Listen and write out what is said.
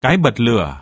Cái bật lửa.